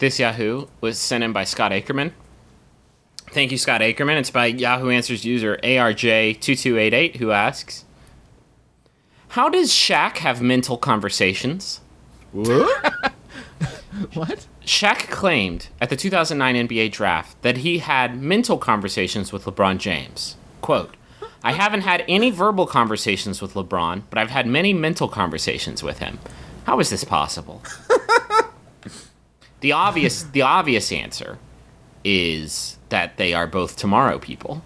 this Yahoo was sent in by Scott Ackerman. Thank you, Scott Ackerman. It's by Yahoo Answers user ARJ2288 who asks How does Shaq have mental conversations? What? What? Shaq claimed at the 2009 NBA draft that he had mental conversations with LeBron James. Quote, I haven't had any verbal conversations with LeBron, but I've had many mental conversations with him. How is this possible? the obvious the obvious answer is that they are both tomorrow people.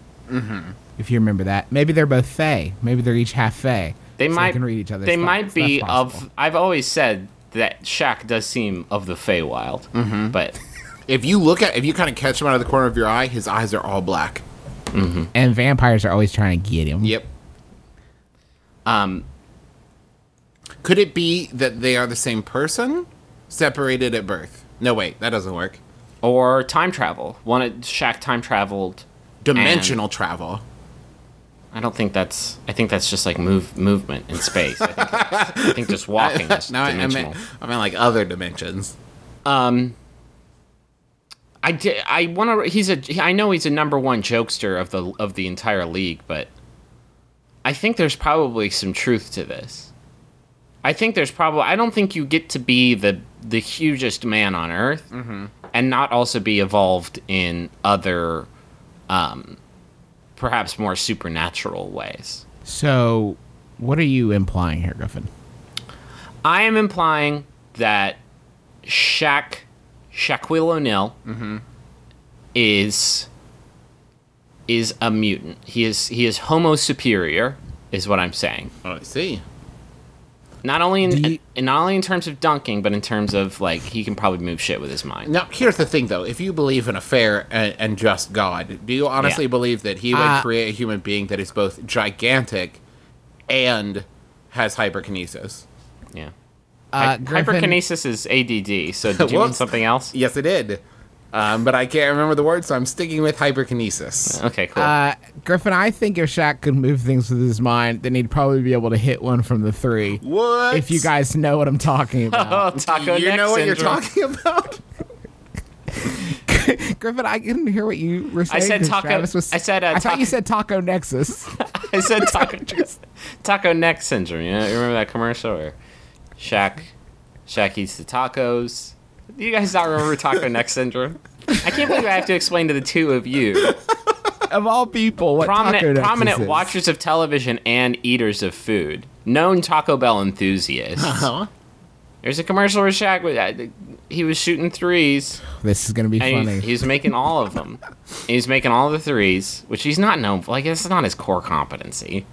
If you remember that, maybe they're both Fey. Maybe they're each half Fey. They so might can read each other's They thoughts. might be of I've always said that Shaq does seem of the Feywild. Mm-hmm. But if you look at, if you kind of catch him out of the corner of your eye, his eyes are all black. and vampires are always trying to get him. Yep. um Could it be that they are the same person, separated at birth? No, wait, that doesn't work. or time travel. One Shaq time traveled Dimensional travel. I don't think that's. I think that's just like move movement in space. I think, I think just walking is No, I, I dimensional. meant, I meant like other dimensions. Um, I did. I want to. He's a. I know he's a number one jokester of the of the entire league, but I think there's probably some truth to this. I think there's probably. I don't think you get to be the the hugest man on earth and not also be evolved in other, um, perhaps more supernatural ways. So, what are you implying here, Griffin? I am implying that Shaq Shaquille O'Neal is is a mutant. He is he is Homo superior, is what I'm saying. Oh, I see. Not only in Do you- and not only in terms of dunking, but in terms of like he can probably move shit with his mind. Now, here's the thing, though. If you believe in a fair and, and just God, do you honestly Yeah. believe that He would Uh, create a human being that is both gigantic and has hyperkinesis? Yeah. Uh, Hy- Hyperkinesis is ADD. So did you mean something else? Yes, it did. Um, but I can't remember the word, so I'm sticking with hyperkinesis. Okay, cool. Uh, Griffin, I think if Shaq could move things with his mind, then he'd probably be able to hit one from the three. What? If you guys know what I'm talking about. oh, taco you neck know what you're talking about? Griffin, I didn't hear what you were saying. said 'cause taco- was- I said, uh, I thought taco- you said Taco Nexus. I said taco taco neck syndrome. You, know, you remember that commercial where Shaq Shaq eats the tacos? Do you guys not remember taco neck syndrome? I can't believe I have to explain to the two of you, of all people, what prominent Nexus prominent is. watchers of television and eaters of food, known Taco Bell enthusiasts. Huh? There's a commercial where Shaq was, uh, he was shooting threes. This is gonna be funny. He's, he making all of them. He's making all the threes, which he's not known for. Like, it's not his core competency.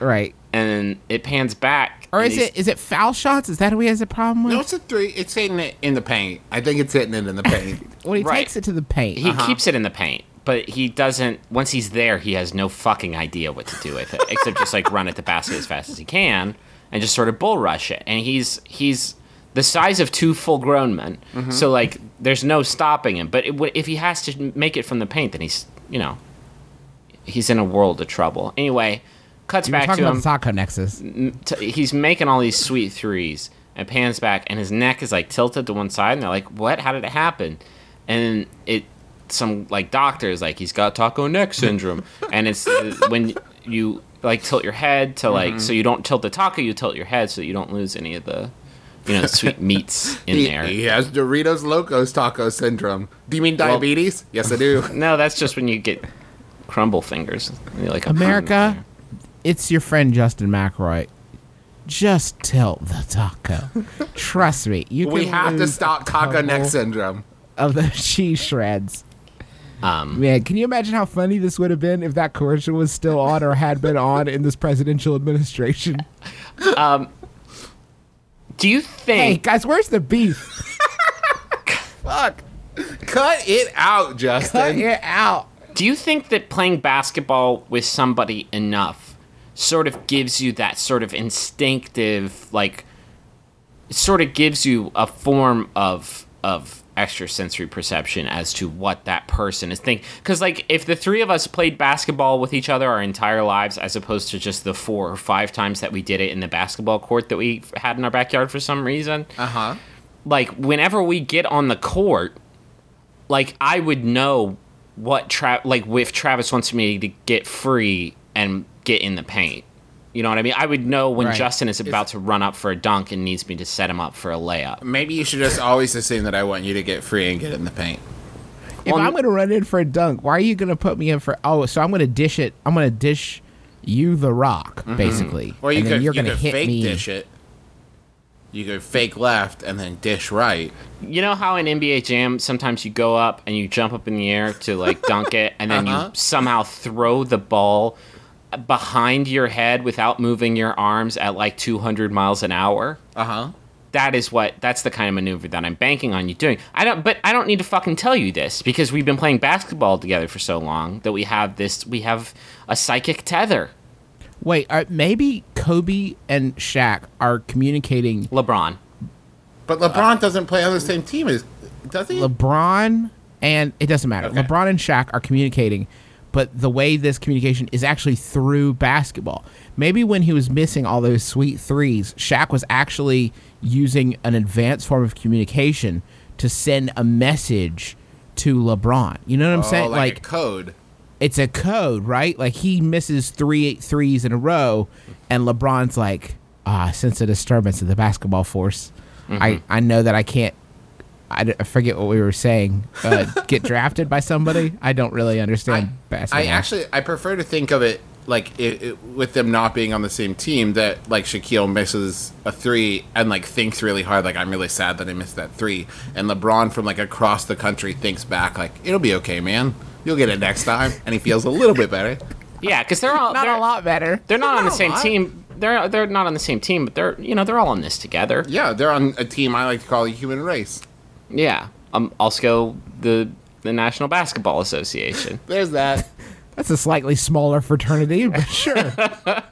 Right. And it pans back. Or is it is it foul shots? Is that who he has a problem with? No, it's a three. It's hitting it in the paint. I think it's hitting it in the paint. when he right. takes it to the paint. He uh-huh. keeps it in the paint, but he doesn't. Once he's there, he has no fucking idea what to do with it, except just like run at the basket as fast as he can and just sort of bull rush it. And he's he's the size of two full grown men, mm-hmm. so like there's no stopping him. But it, w- if he has to make it from the paint, then he's you know he's in a world of trouble. Anyway, cuts you were back talking to about him. the Taco Nexus. t- he's making all these sweet threes and pans back and his neck is like tilted to one side and they're like what how did it happen and it some like doctors like he's got taco neck syndrome and it's uh, when you like tilt your head to like so you don't tilt the taco you tilt your head so that you don't lose any of the you know sweet meats in he, there he has Doritos Locos Taco Syndrome. Do you mean diabetes? yes, I do. no that's just when you get crumble fingers You're like a America, it's your friend Justin McElroy. Just tilt the taco. Trust me, you can we have to stop Taco Neck Syndrome. of the cheese shreds. um Man, can you imagine how funny this would have been if that coercion was still on or had been on in this presidential administration? do you Hey, think guys, where's the beef? Fuck. Cut it out, Justin. Cut Justin. it out. Do you think that playing basketball with somebody enough sort of gives you that sort of instinctive, like, it sort of gives you a form of of extrasensory perception as to what that person is thinking? Because, like, if the three of us played basketball with each other our entire lives, as opposed to just the four or five times that we did it in the basketball court that we had in our backyard for some reason, Uh huh. like whenever we get on the court like I would know what Tra- like if Travis wants me to get free and get in the paint. You know what I mean? I would know when Right. Justin is about to run up for a dunk and needs me to set him up for a layup. Maybe you should just always assume that I want you to get free and get in the paint. If Well, I'm going to run in for a dunk, why are you going to put me in for? Oh, so I'm going to dish it. I'm going to dish you the rock, basically, Mm-hmm. Or you and could, you're you going to could hit fake me. dish it. You could fake left and then dish right. You know how in NBA Jam sometimes you go up and you jump up in the air to like dunk it, and then Uh-huh. you somehow throw the ball behind your head without moving your arms at like 200 miles an hour. Uh huh. That is what that's the kind of maneuver that I'm banking on you doing. I don't but I don't need to fucking tell you this because we've been playing basketball together for so long that we have this we have a psychic tether. Wait, uh, maybe Kobe and Shaq are communicating. LeBron. But LeBron doesn't play on the same team as, does he? LeBron and it doesn't matter. Okay. LeBron and Shaq are communicating, but the way this communication is actually through basketball. Maybe when he was missing all those sweet threes, Shaq was actually using an advanced form of communication to send a message to LeBron. You know what I'm oh, saying? like, a code. it's a code, right? Like he misses three threes in a row, and LeBron's like, ah, I sense a disturbance in the basketball force. I, I know that I can't. I, d- I forget what we were saying. Uh, get drafted by somebody. I don't really understand I basketball. actually I prefer to think of it like it, it, with them not being on the same team that like Shaquille misses a three and like thinks really hard like I'm really sad that I missed that three and LeBron from like across the country thinks back like it'll be okay man you'll get it next time and he feels a little bit better Yeah, cuz they're all not they're, a lot better. They're not on the Not a same lot. team. They're they're not on the same team, but they're you know they're all in this together. yeah they're on a team I like to call the human race Yeah. Um. Also the the National Basketball Association. there's that That's a slightly smaller fraternity, but sure.